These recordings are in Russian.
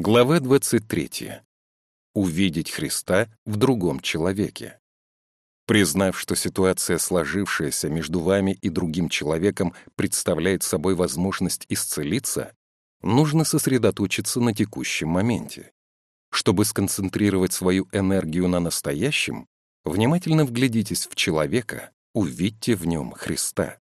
Глава 23. Увидеть Христа в другом человеке. Признав, что ситуация, сложившаяся между вами и другим человеком, представляет собой возможность исцелиться, нужно сосредоточиться на текущем моменте. Чтобы сконцентрировать свою энергию на настоящем, внимательно вглядитесь в человека, увидьте в нем Христа.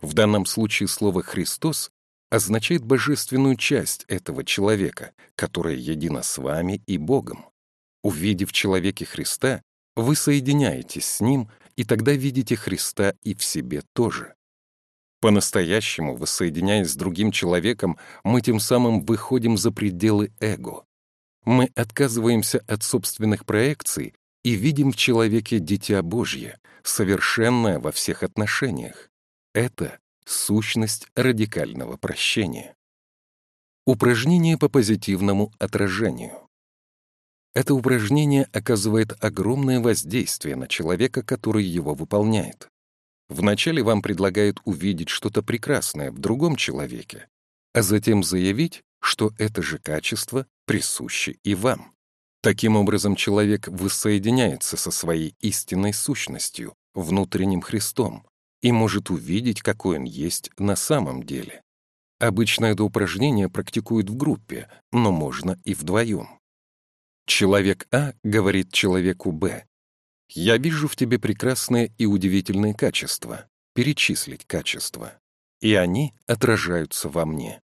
В данном случае слово «Христос» означает божественную часть этого человека, которая едина с вами и Богом. Увидев в человеке Христа, вы соединяетесь с Ним, и тогда видите Христа и в себе тоже. По-настоящему, воссоединяясь с другим человеком, мы тем самым выходим за пределы эго. Мы отказываемся от собственных проекций и видим в человеке Дитя Божье, совершенное во всех отношениях. Это Сущность радикального прощения. Упражнение по позитивному отражению. Это упражнение оказывает огромное воздействие на человека, который его выполняет. Вначале вам предлагают увидеть что-то прекрасное в другом человеке, а затем заявить, что это же качество присуще и вам. Таким образом, человек воссоединяется со своей истинной сущностью, внутренним Христом, и может увидеть, какой он есть на самом деле. Обычно это упражнение практикуют в группе, но можно и вдвоем. Человек А говорит человеку Б, «Я вижу в тебе прекрасные и удивительные качества, перечислить качества, и они отражаются во мне».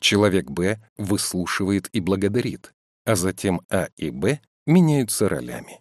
Человек Б выслушивает и благодарит, а затем А и Б меняются ролями.